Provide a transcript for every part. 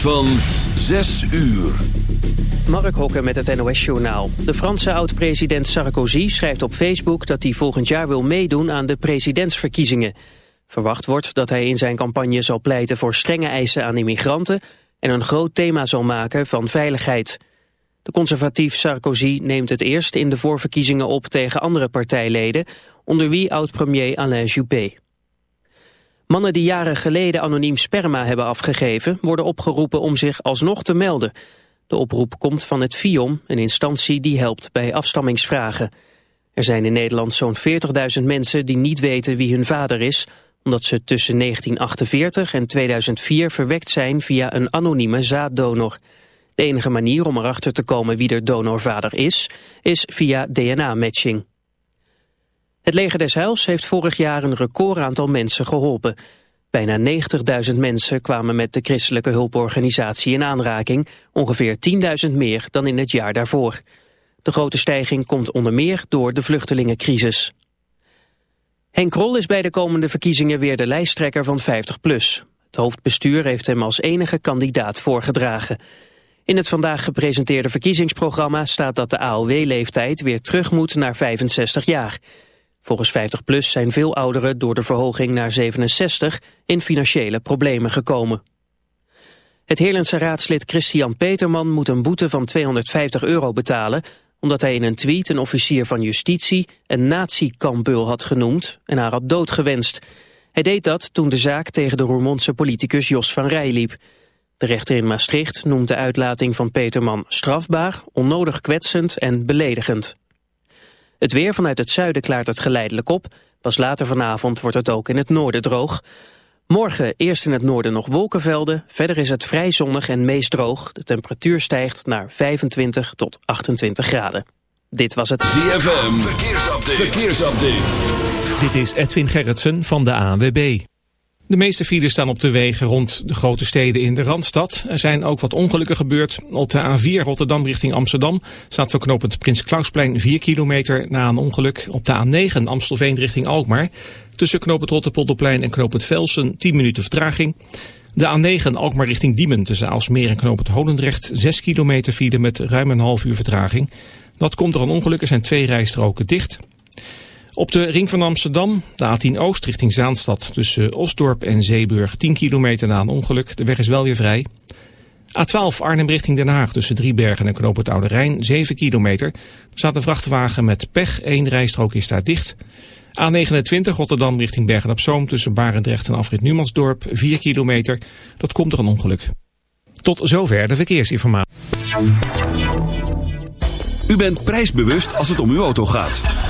van 6 uur. Mark Hokker met het NOS-journaal. De Franse oud-president Sarkozy schrijft op Facebook dat hij volgend jaar wil meedoen aan de presidentsverkiezingen. Verwacht wordt dat hij in zijn campagne zal pleiten voor strenge eisen aan immigranten en een groot thema zal maken van veiligheid. De conservatief Sarkozy neemt het eerst in de voorverkiezingen op tegen andere partijleden, onder wie oud-premier Alain Juppé. Mannen die jaren geleden anoniem sperma hebben afgegeven... worden opgeroepen om zich alsnog te melden. De oproep komt van het FIOM, een instantie die helpt bij afstammingsvragen. Er zijn in Nederland zo'n 40.000 mensen die niet weten wie hun vader is... omdat ze tussen 1948 en 2004 verwekt zijn via een anonieme zaaddonor. De enige manier om erachter te komen wie de donorvader is... is via DNA-matching. Het leger des Heils heeft vorig jaar een recordaantal mensen geholpen. Bijna 90.000 mensen kwamen met de christelijke hulporganisatie in aanraking, ongeveer 10.000 meer dan in het jaar daarvoor. De grote stijging komt onder meer door de vluchtelingencrisis. Henk Krol is bij de komende verkiezingen weer de lijsttrekker van 50PLUS. Het hoofdbestuur heeft hem als enige kandidaat voorgedragen. In het vandaag gepresenteerde verkiezingsprogramma staat dat de AOW-leeftijd weer terug moet naar 65 jaar. Volgens 50PLUS zijn veel ouderen door de verhoging naar 67 in financiële problemen gekomen. Het Heerlandse raadslid Christian Peterman moet een boete van 250 euro betalen... omdat hij in een tweet een officier van justitie een nazi-kambul had genoemd... en haar had doodgewenst. Hij deed dat toen de zaak tegen de Roermondse politicus Jos van Rij liep. De rechter in Maastricht noemt de uitlating van Peterman strafbaar, onnodig kwetsend en beledigend. Het weer vanuit het zuiden klaart het geleidelijk op. Pas later vanavond wordt het ook in het noorden droog. Morgen eerst in het noorden nog wolkenvelden. Verder is het vrij zonnig en meest droog. De temperatuur stijgt naar 25 tot 28 graden. Dit was het ZFM. Verkeersupdate. Verkeersupdate. Dit is Edwin Gerritsen van de ANWB. De meeste files staan op de wegen rond de grote steden in de Randstad. Er zijn ook wat ongelukken gebeurd. Op de A4 Rotterdam richting Amsterdam staat verknopend Prins Klausplein 4 kilometer na een ongeluk. Op de A9 Amstelveen richting Alkmaar. Tussen knooppunt Rotterpolderplein en knooppunt Velsen 10 minuten vertraging. De A9 Alkmaar richting Diemen tussen Aalsmeer en knooppunt Holendrecht 6 kilometer file met ruim een half uur vertraging. Dat komt door een ongeluk, er zijn twee rijstroken dicht. Op de ring van Amsterdam, de A10 Oost richting Zaanstad... tussen Osdorp en Zeeburg, 10 kilometer na een ongeluk. De weg is wel weer vrij. A12 Arnhem richting Den Haag tussen Driebergen en Knoop Rijn, 7 kilometer. Er staat een vrachtwagen met pech, één rijstrook is daar dicht. A29 Rotterdam richting Bergen op Zoom tussen Barendrecht en Afrit Numansdorp, 4 kilometer. Dat komt door een ongeluk. Tot zover de verkeersinformatie. U bent prijsbewust als het om uw auto gaat.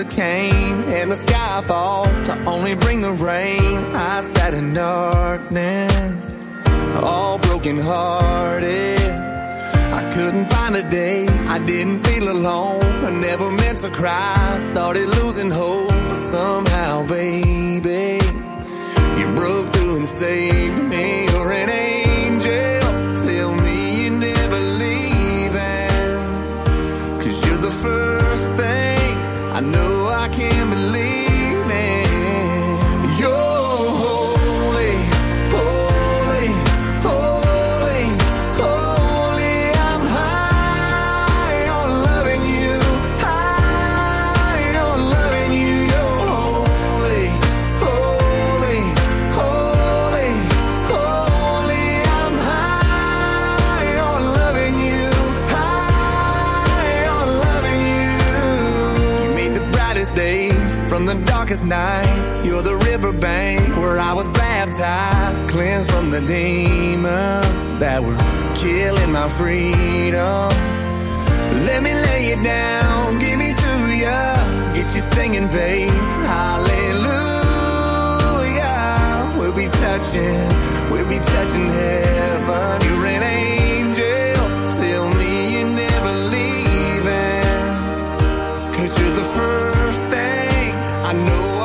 a cane and the sky fall to only bring the rain. I sat in darkness, all broken hearted. I couldn't find a day, I didn't feel alone. I never meant to cry, started losing hope, but somehow, baby, you broke through and saved me, or it ain't. days, from the darkest nights. You're the riverbank where I was baptized, cleansed from the demons that were killing my freedom. Let me lay it down, give me to you, get you singing, babe. Hallelujah. We'll be touching, we'll be touching heaven. You're an angel, tell me you're never leaving, you're the first. I know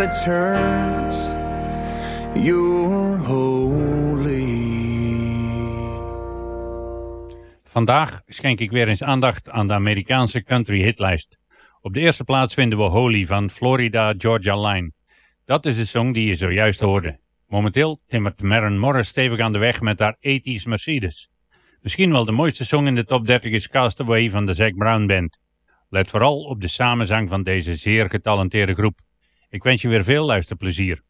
the church, you're holy. Vandaag schenk ik weer eens aandacht aan de Amerikaanse country hitlijst. Op de eerste plaats vinden we Holy van Florida Georgia Line. Dat is de song die je zojuist hoorde. Momenteel timmert Maren Morris stevig aan de weg met haar 80s Mercedes. Misschien wel de mooiste song in de top 30 is Castaway van de Zac Brown Band. Let vooral op de samenzang van deze zeer getalenteerde groep. Ik wens je weer veel luisterplezier.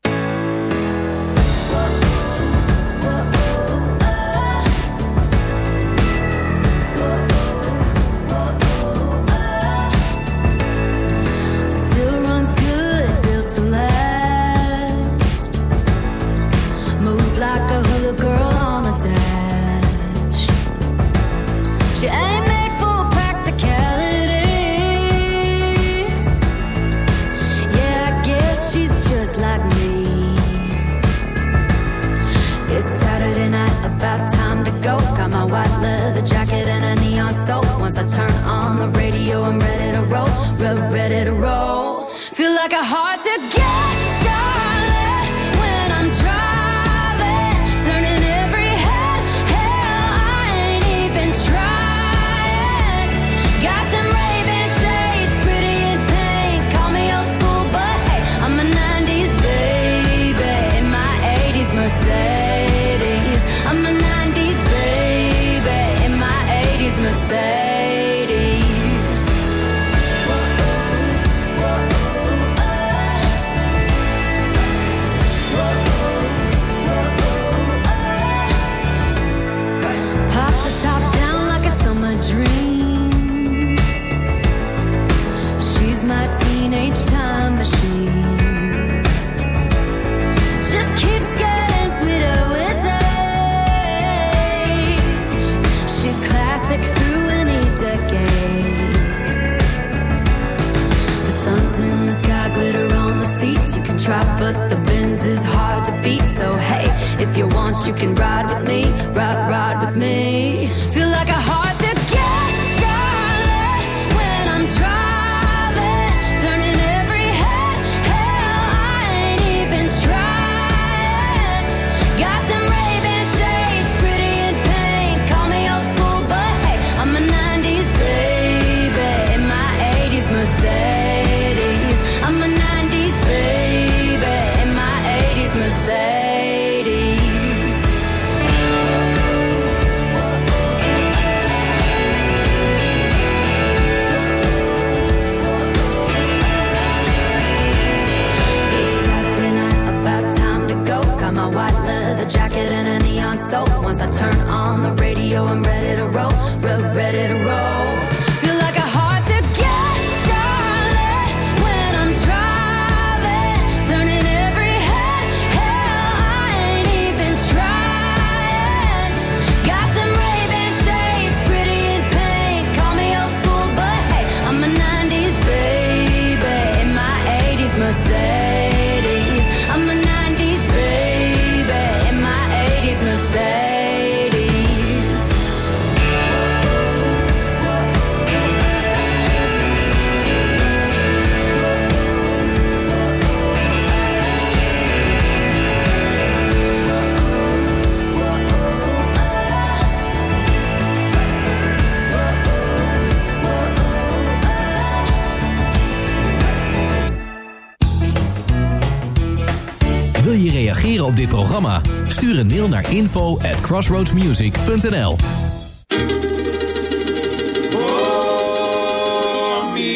Op dit programma? Stuur een mail naar info at crossroadsmusic.nl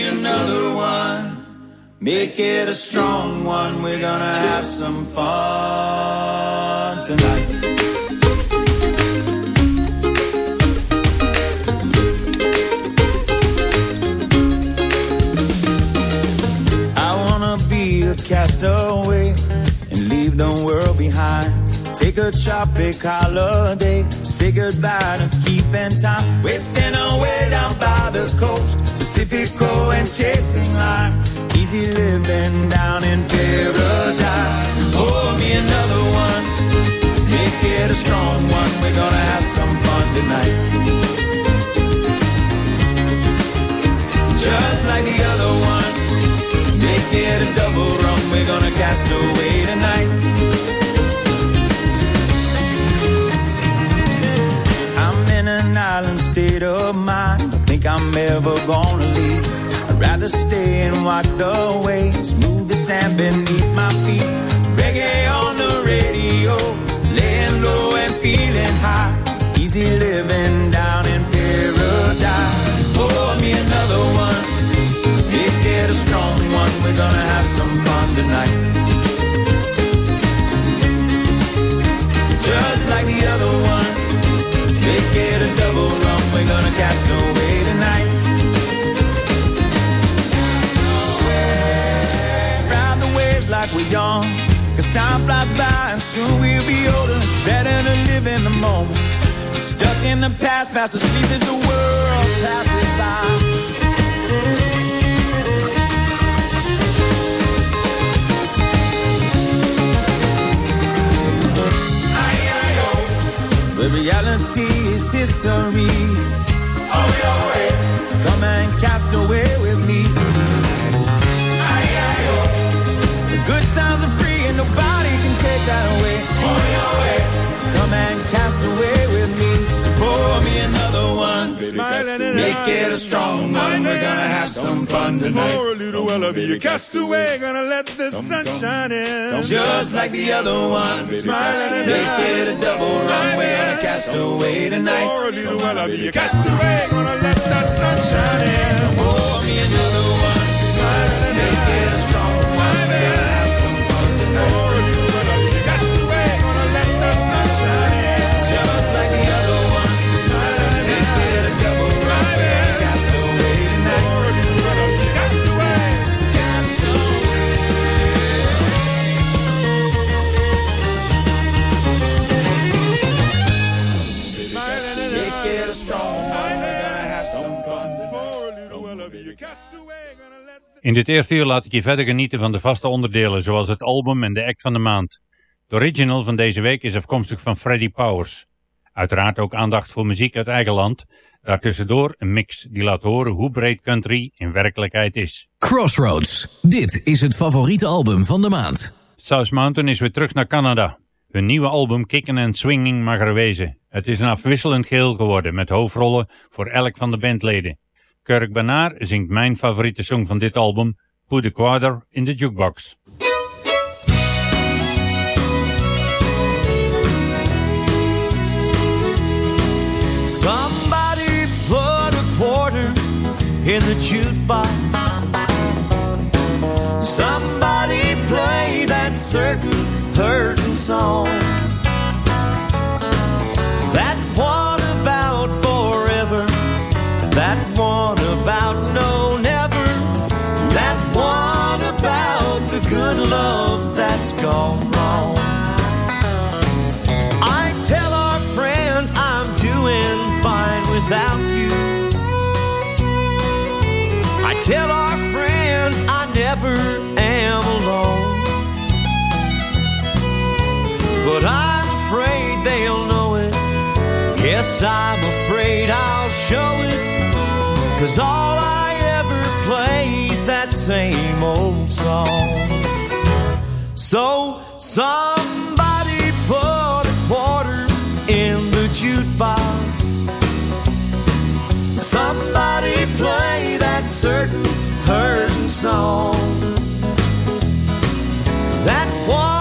another one. Make it a strong one. We're gonna have some fun tonight. I wanna be a castaway leave the world behind. Take a tropic holiday, say goodbye to keeping time. Wasting away down by the coast, Pacifico and chasing line. Easy living down in paradise. Pour me another one, make it a strong one. We're gonna have some fun tonight. Just like the other one, it a double rum. We're gonna cast away tonight. I'm in an island state of mind. Don't think I'm ever gonna leave. I'd rather stay and watch the waves move the sand beneath my feet. Reggae on the radio, laying low and feeling high. Easy living down in paradise. Pour me another one, it a strong one. We're gonna have some fun tonight. Just like the other one. Make it a double rum, we're gonna cast away tonight. Ride the waves like we're young, cause time flies by and soon we'll be older. It's better to live in the moment. Stuck in the past, fast asleep as the world passes by. Reality is history. Oh, your way. Come and cast away with me. Take that away. Oh, your way. Come and cast away with me. So pour me another one. Smiling and Make it a strong one. We're gonna have some fun tonight. For a little while I'll be a castaway, gonna let the sun shine in. Just like the other one. Smiling and Make it a double run. We're gonna cast away tonight. For a little while I'll be a castaway, gonna let the sun shine in. Pour me another one. In dit eerste uur laat ik je verder genieten van de vaste onderdelen, zoals het album en de act van de maand. De original van deze week is afkomstig van Freddie Powers. Uiteraard ook aandacht voor muziek uit eigen land. Daartussendoor een mix die laat horen hoe breed country in werkelijkheid is. Crossroads. Dit is het favoriete album van de maand. South Mountain is weer terug naar Canada. Hun nieuwe album Kickin' and Swinging mag er wezen. Het is een afwisselend geheel geworden met hoofdrollen voor elk van de bandleden. Kirk Banaar zingt mijn favoriete song van dit album, Put a Quarter in the Jukebox. Somebody put a quarter in the jukebox. Somebody play that certain hurting song. but I'm afraid they'll know it. Yes, I'm afraid I'll show it. Cause all I ever play is that same old song. So somebody put a quarter in the jukebox. Somebody play that certain hurting song. That one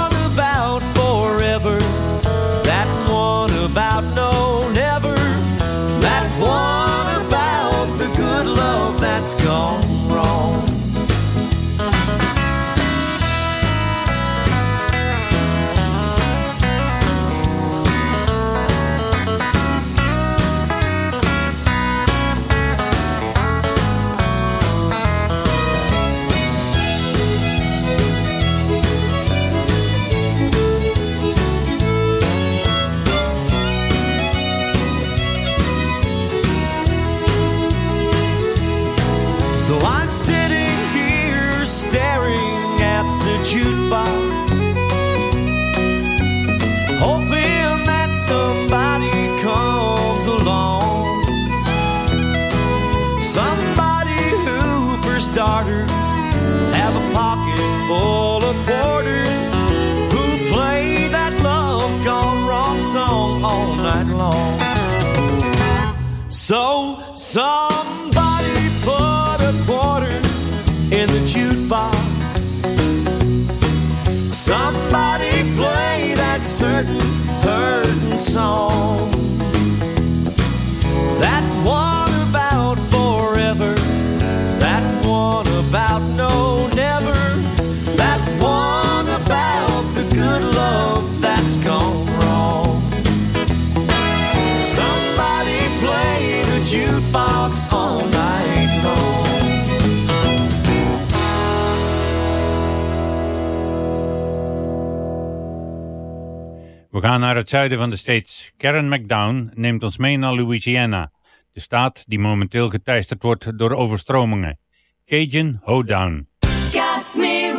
zuiden van de States. Karen McDown neemt ons mee naar Louisiana, de staat die momenteel geteisterd wordt door overstromingen. Cajun Hoedown. Got me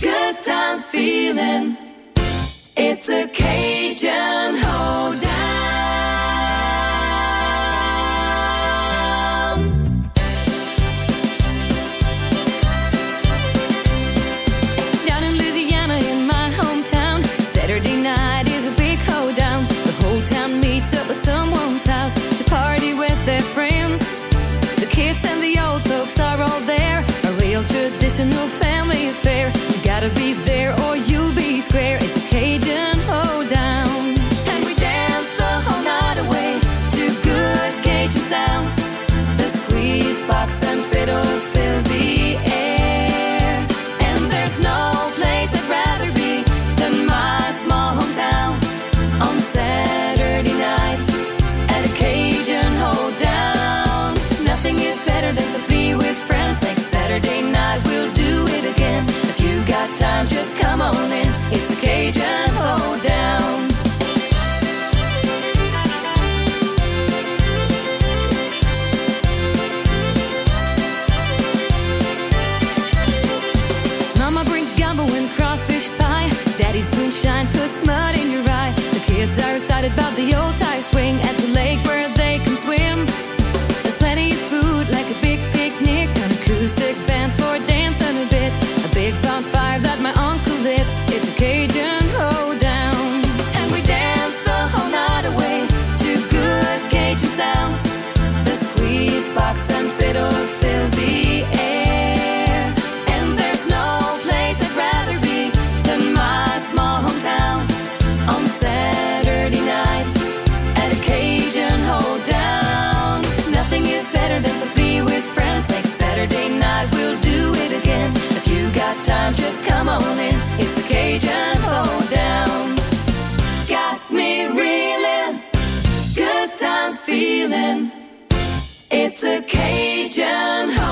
good time feeling. It's a Cajun Hoedown. It's a new family affair. You gotta be there or you Cajun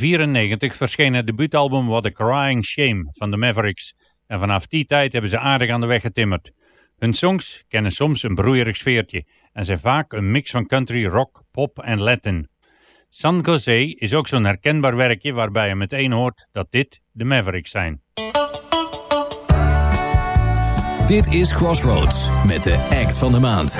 1994 verscheen het debuutalbum What a Crying Shame van de Mavericks. En vanaf die tijd hebben ze aardig aan de weg getimmerd. Hun songs kennen soms een broeierig sfeertje en zijn vaak een mix van country, rock, pop en Latin. San Jose is ook zo'n herkenbaar werkje waarbij je meteen hoort dat dit de Mavericks zijn. Dit is Crossroads met de act van de maand.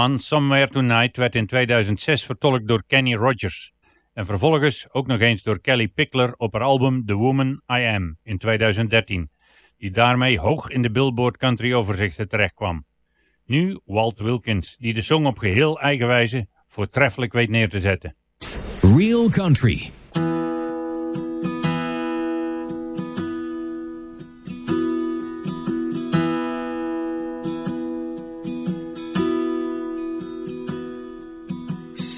Somewhere Tonight werd in 2006 vertolkt door Kenny Rogers. En vervolgens ook nog eens door Kelly Pickler op haar album The Woman I Am in 2013. Die daarmee hoog in de Billboard Country overzichten terechtkwam. Nu Walt Wilkins, die de song op geheel eigen wijze voortreffelijk weet neer te zetten. Real Country.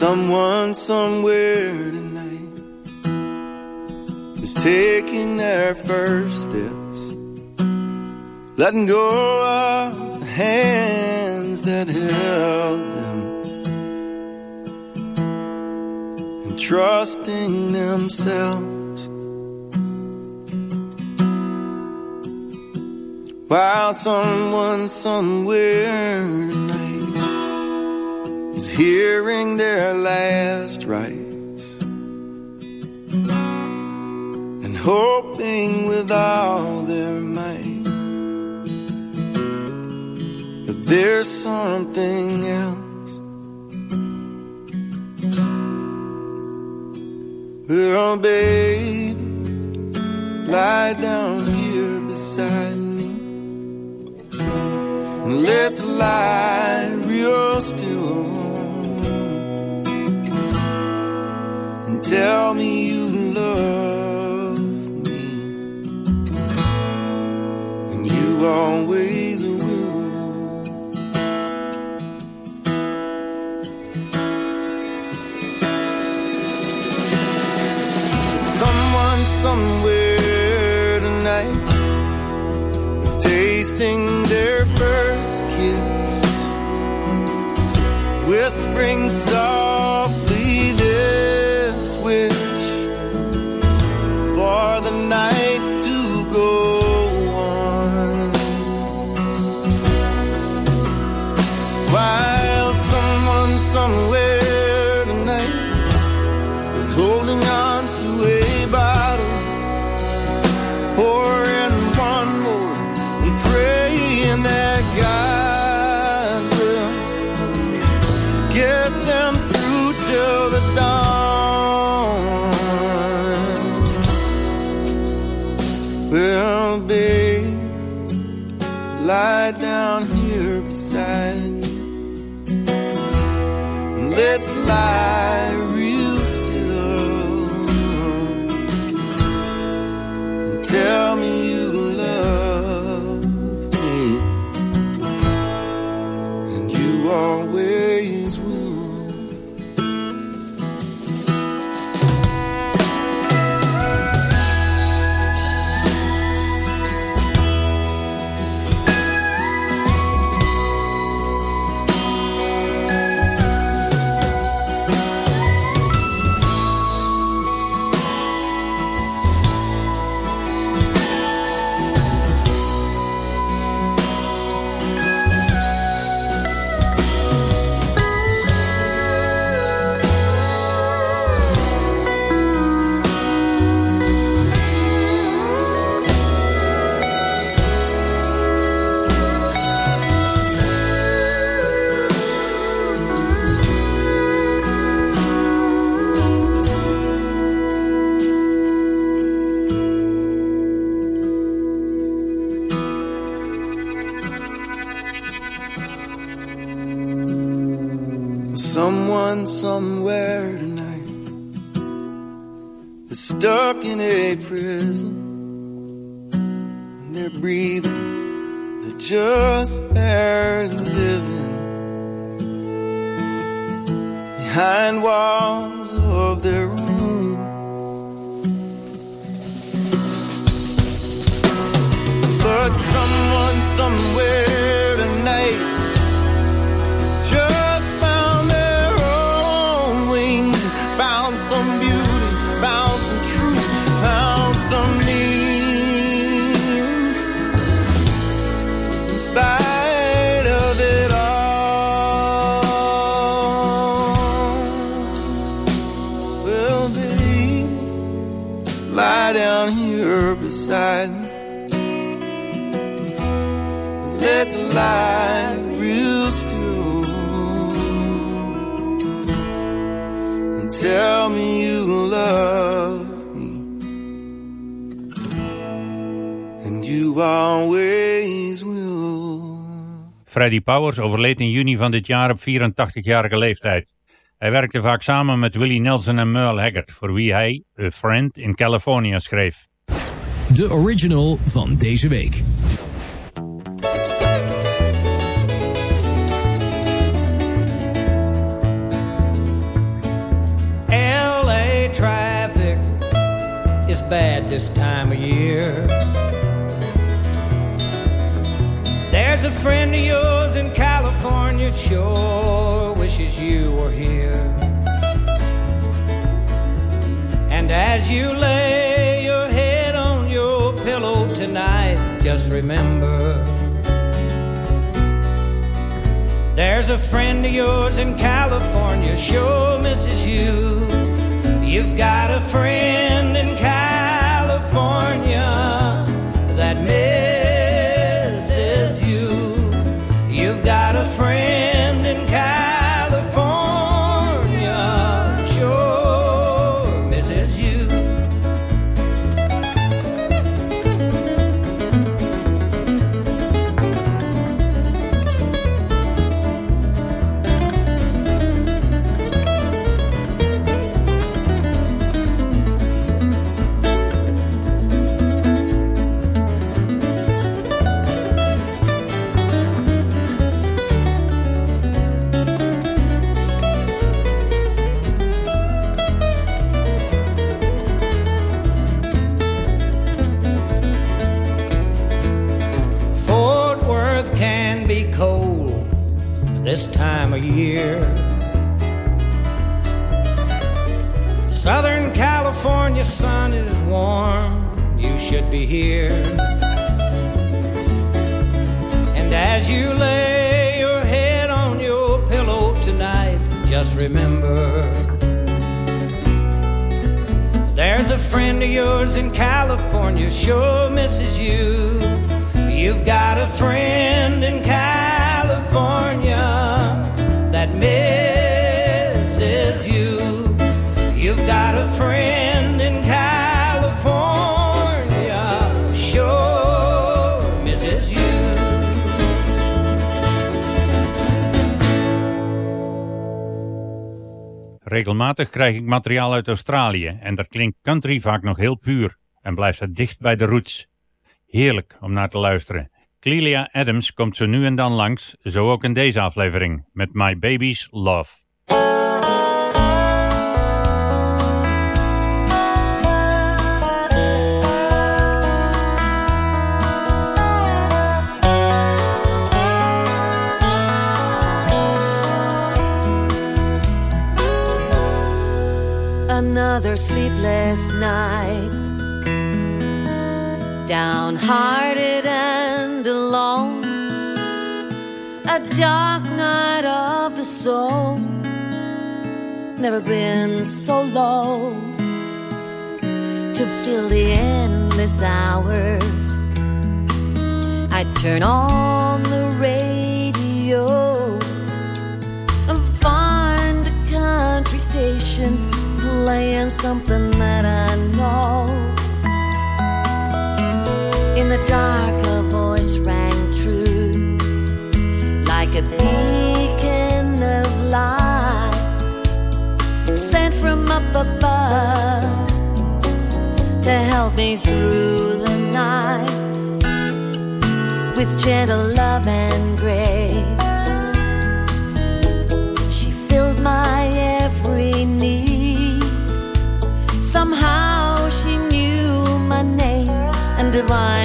Someone somewhere tonight is taking their first steps, letting go of the hands that held them. And trusting themselves. While someone somewhere is hearing their last rites and hoping with all their might that there's something else. Oh, well, babe, lie down here beside me. And let's lie real still. Tell me you love me. And you always will. Someone somewhere tonight is tasting their first kiss, whispering softly pouring one more and praying that God will get them through till the dawn. Down here beside. Let's lie behind walls of their room. But someone somewhere Real still and tell me you love me, and you always will. Freddie Powers overleed in juni van dit jaar op 84-jarige leeftijd. Hij werkte vaak samen met Willie Nelson en Merle Haggard, voor wie hij A Friend in California schreef. De original van deze week. Bad this time of year. There's a friend of yours in California, sure wishes you were here. And as you lay your head on your pillow tonight, just remember there's a friend of yours in California, sure misses you. You've got a friend in California that be here. And as you lay your head on your pillow tonight, just remember there's a friend of yours in California, sure misses you. You've got a friend in California that misses you. You've got a friend in Regelmatig krijg ik materiaal uit Australië en daar klinkt country vaak nog heel puur en blijft het dicht bij de roots. Heerlijk om naar te luisteren. Clelia Adams komt zo nu en dan langs, zo ook in deze aflevering, met My Baby's Love. Another sleepless night, downhearted and alone. A dark night of the soul, never been so low. To fill the endless hours, I turn on the radio. And find a country station playing something that I know. In the dark, a voice rang true, like a beacon of light, sent from up above to help me through the night with gentle love and grace. And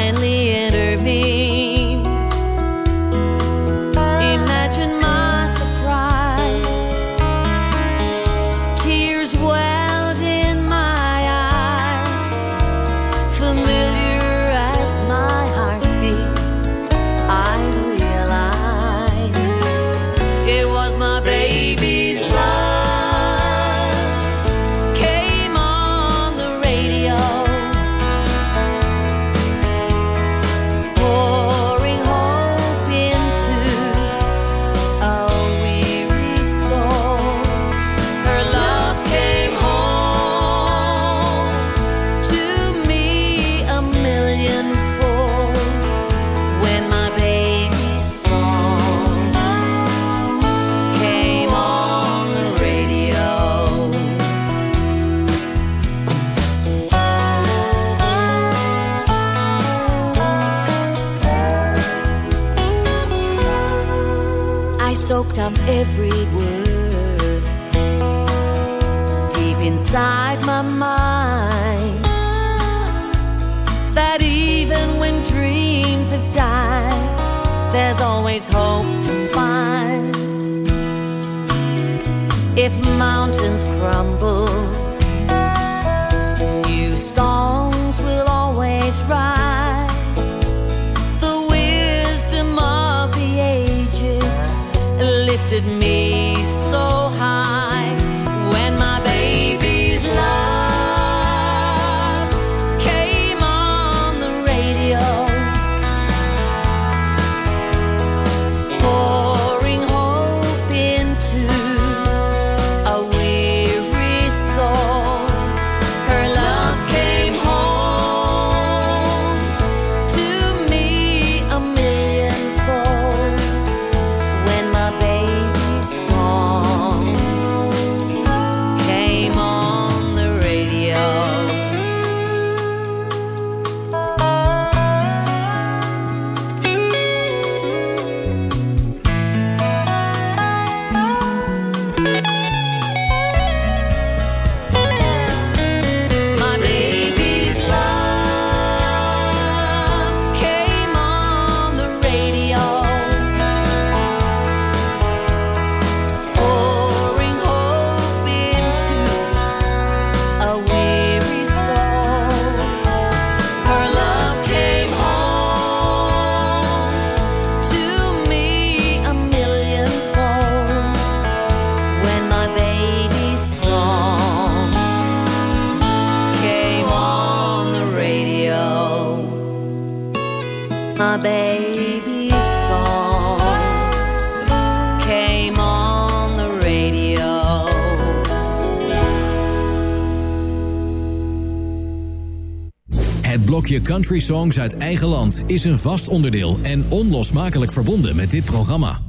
country songs uit eigen land is een vast onderdeel en onlosmakelijk verbonden met dit programma.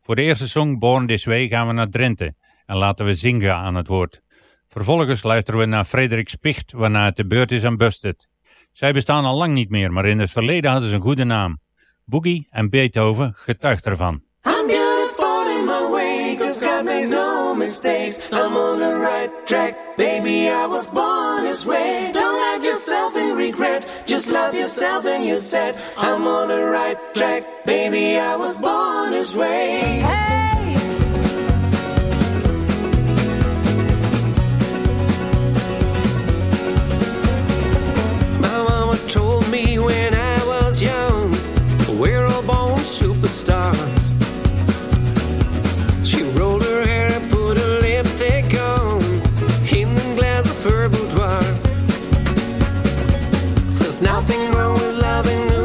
Voor de eerste song Born This Way gaan we naar Drenthe en laten we Zinga aan het woord. Vervolgens luisteren we naar Frederik Spicht waarna het de beurt is aan Busted. Zij bestaan al lang niet meer, maar in het verleden hadden ze een goede naam. Boogie en Beethoven getuigd ervan. I'm beautiful in my way, cause God makes no mistakes. I'm on the right track, baby I was born this way. yourself in regret. Just love yourself and you said, I'm on the right track. Baby, I was born this way. Hey. my mama told me when I was young, we're all born superstars. nothing wrong with loving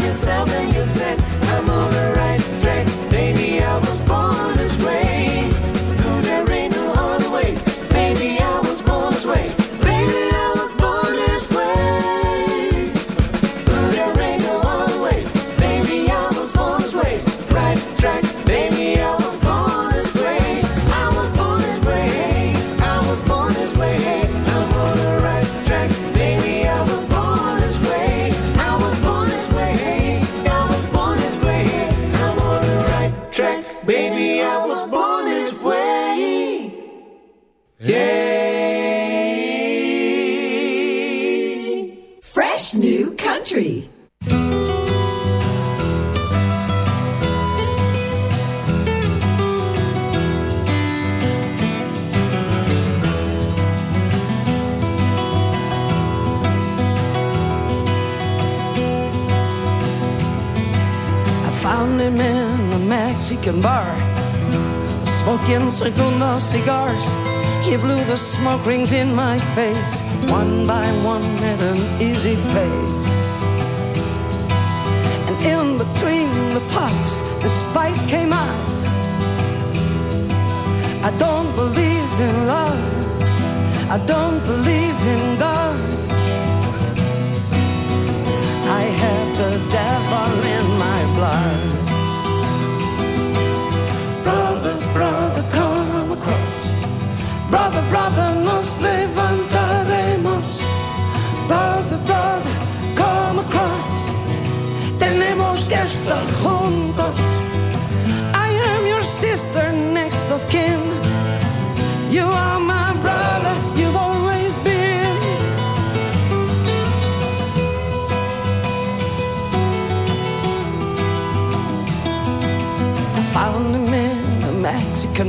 yourself and you said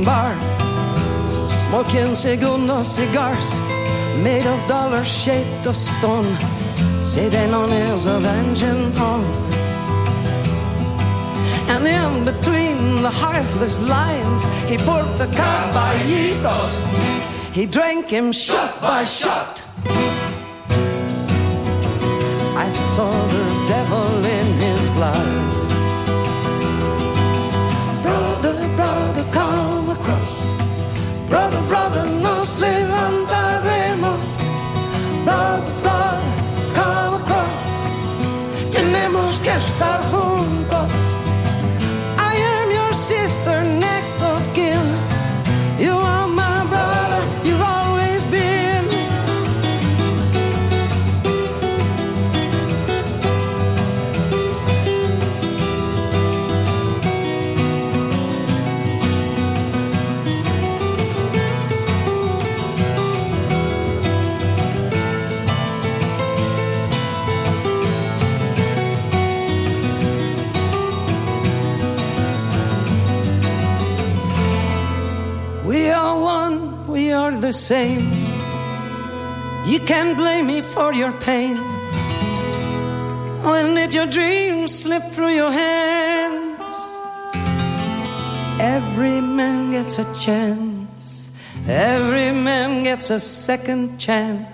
Bar, smoking segundo cigars made of dollars shaped of stone. Sitting on his of throne. And in between the heartless lines, he poured the caballitos. He drank him shot by shot. I saw the devil in his blood. same. You can't blame me for your pain. When did your dreams slip through your hands? Every man gets a chance. Every man gets a second chance.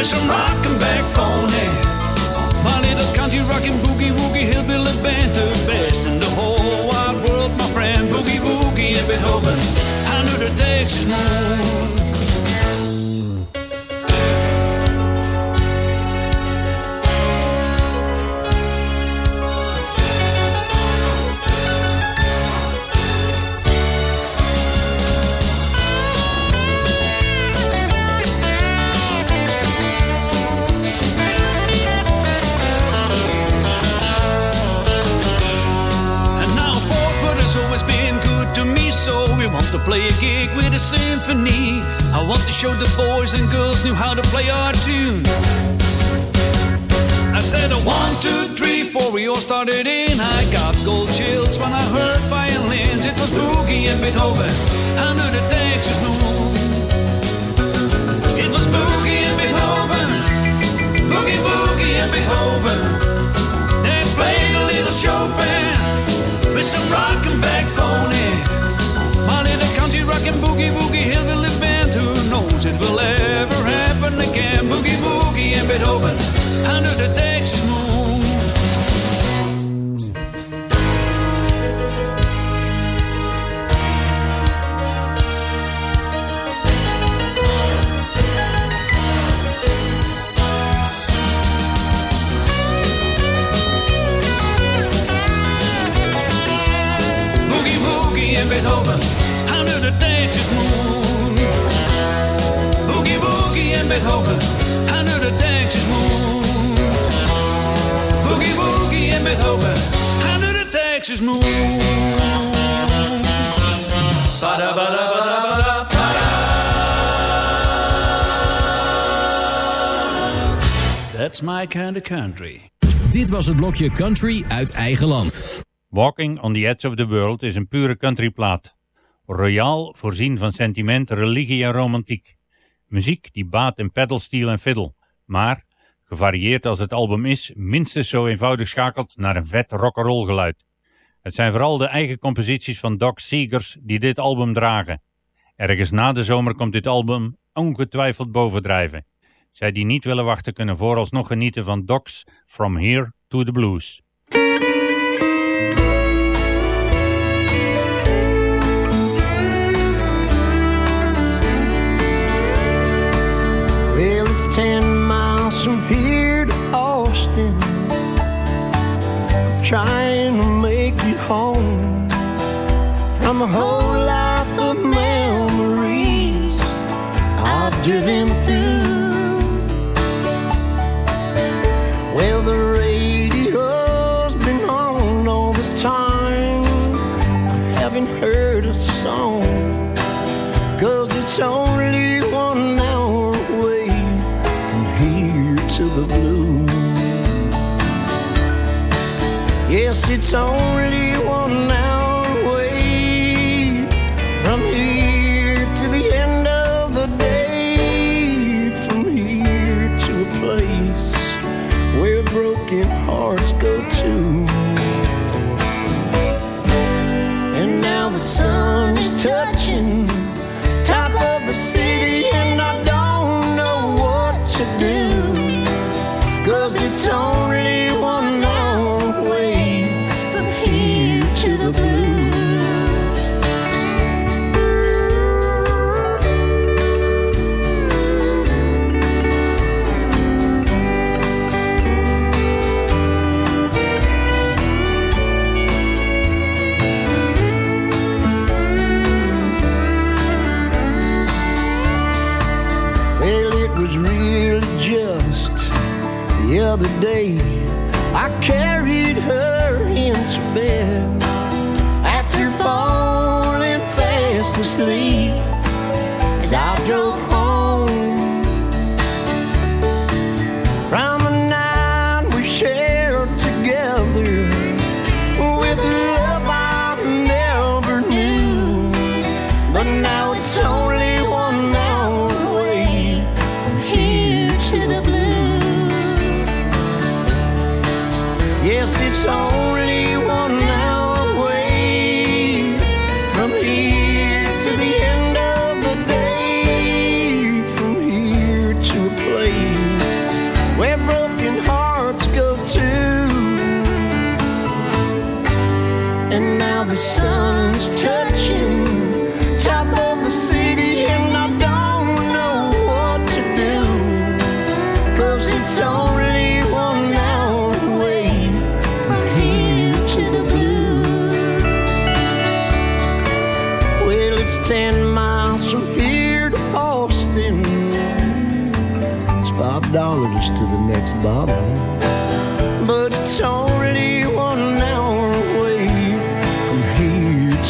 It's a rockin' back phony. My little country rockin' boogie woogie hillbilly band, the best in the whole wide world, my friend. Boogie woogie and Beethoven, under the Texas moon. Play a gig with a symphony. I want to show the boys and girls knew how to play our tune. I said a one, two, three, four, we all started in. I got cold chills when I heard violins. It was Boogie and Beethoven under the Texas moon. It was Boogie and Beethoven, Boogie, Boogie and Beethoven. They played a little Chopin with some rock and back phony. My little country rock and boogie boogie hillbilly band. Who knows it will ever happen again? Boogie boogie and Beethoven under the Texas moon. Texas moon. Boogie Boogie and Beethoven under the Texas moon. Boogie Boogie and Beethoven under the Texas moon. Ba-da, ba-da, ba-da, ba-da, ba-da. That's my kind of country. Dit was het blokje Country uit eigen land. Walking on the Edge of the World is een pure countryplaat. Royaal, voorzien van sentiment, religie en romantiek. Muziek die baat in pedalsteel en fiddle. Maar, gevarieerd als het album is, minstens zo eenvoudig schakelt naar een vet rock'n'roll geluid. Het zijn vooral de eigen composities van Doc Seegers die dit album dragen. Ergens na de zomer komt dit album ongetwijfeld bovendrijven. Zij die niet willen wachten kunnen vooralsnog genieten van Doc's From Here to the Blues. A whole life of memories I've driven through. Well, the radio's been on all this time. I haven't heard a song. Cause it's only one hour away from here to the blue. Yes, it's only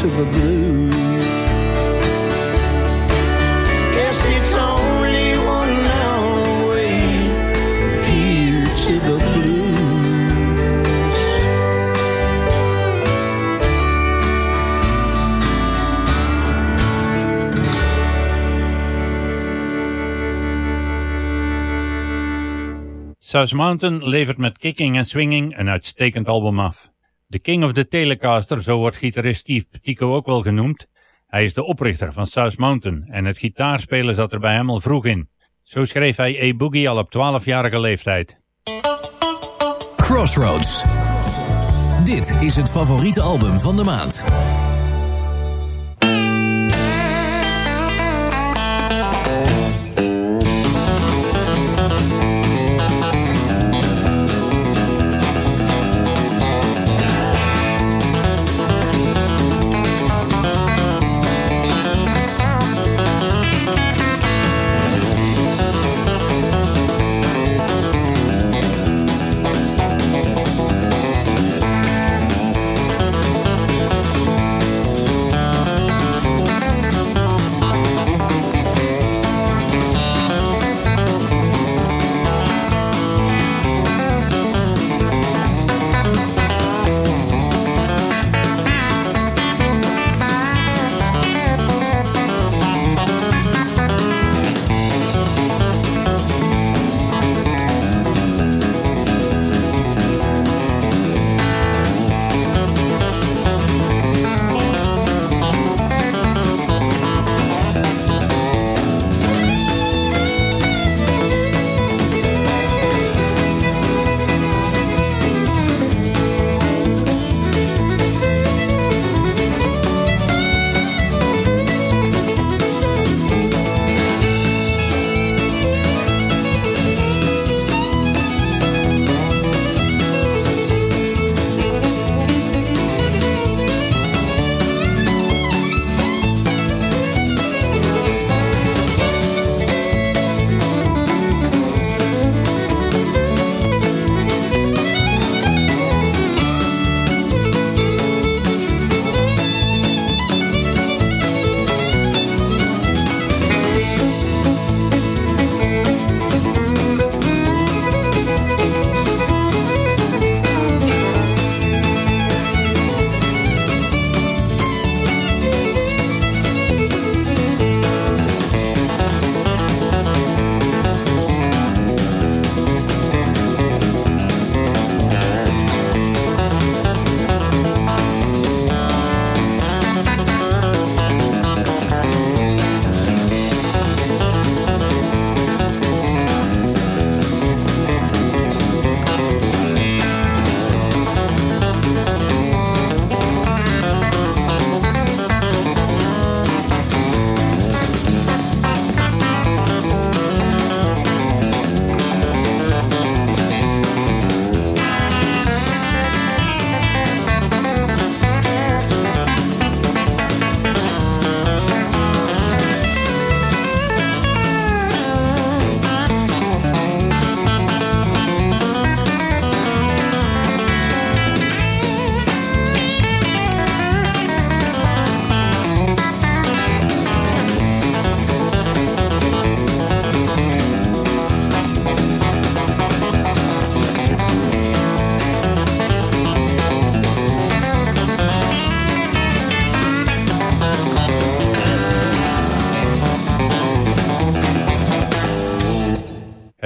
to the blue Yes, it's only one hour away Here to the blue South Mountain levert met Kicking en Swinging een uitstekend album af. De King of the Telecaster, zo wordt gitarist Steve Petico ook wel genoemd. Hij is de oprichter van South Mountain en het gitaarspelen zat er bij hem al vroeg in. Zo schreef hij A-Boogie al op 12-jarige leeftijd. Crossroads. Dit is het favoriete album van de maand.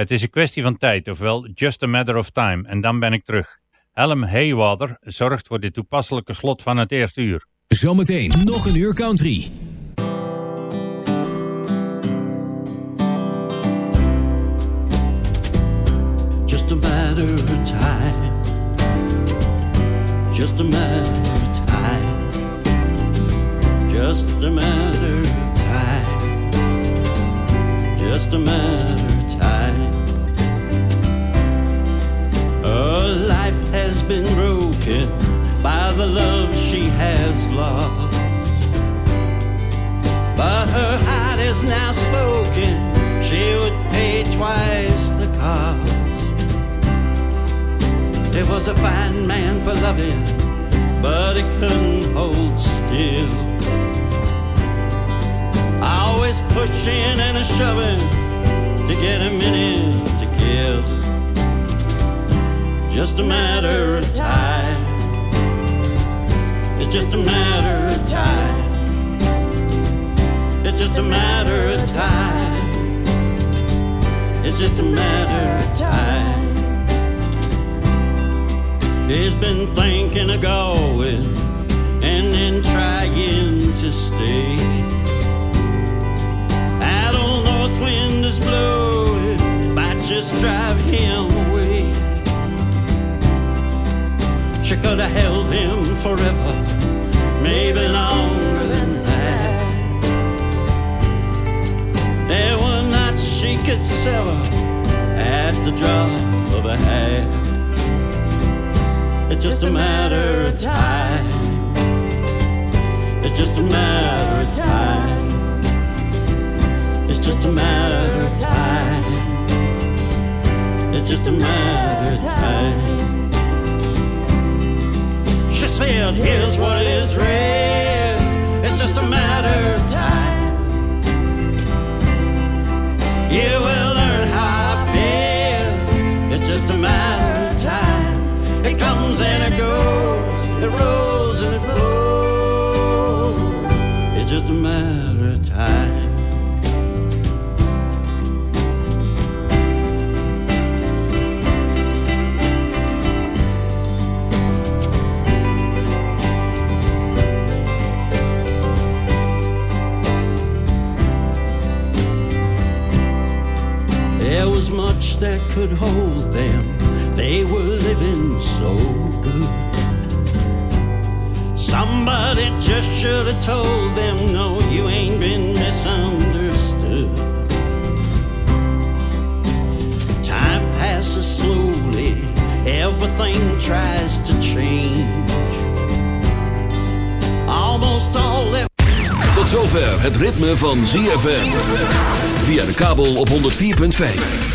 Het is een kwestie van tijd, ofwel just a matter of time, en dan ben ik terug. Helm Haywater zorgt voor dit toepasselijke slot van het eerste uur. Zometeen nog een uur country. Just a matter of time. Just a matter of time. Just a matter of time. Just a matter Her life has been broken by the love she has lost. But her heart is now spoken. She would pay twice the cost. It was a fine man for loving, but he couldn't hold still. Always pushing and a shoving to get a minute to kill. Just a matter of time. It's just a matter of time. It's just a matter of time. It's just a matter of time. He's been thinking of going and then trying to stay. That old north wind is blowing, might just drive him She could have held him forever, maybe longer than that. There were nights she could sell her at the drop of a hat. It's just a matter of time. It's just a matter of time. It's just a matter of time. It's just a matter of time. Said, Here's what is real. It's just a matter of time. You will learn how I feel. It's just a matter of time. It comes and it goes. It rolls and it flows. It's just a matter that could hold them. They were living so good. Somebody just should have told them, no, you ain't been misunderstood. Time passes slowly, everything tries to change. Almost all that. Tot zover het ritme van ZFM. Via de kabel op 104.5.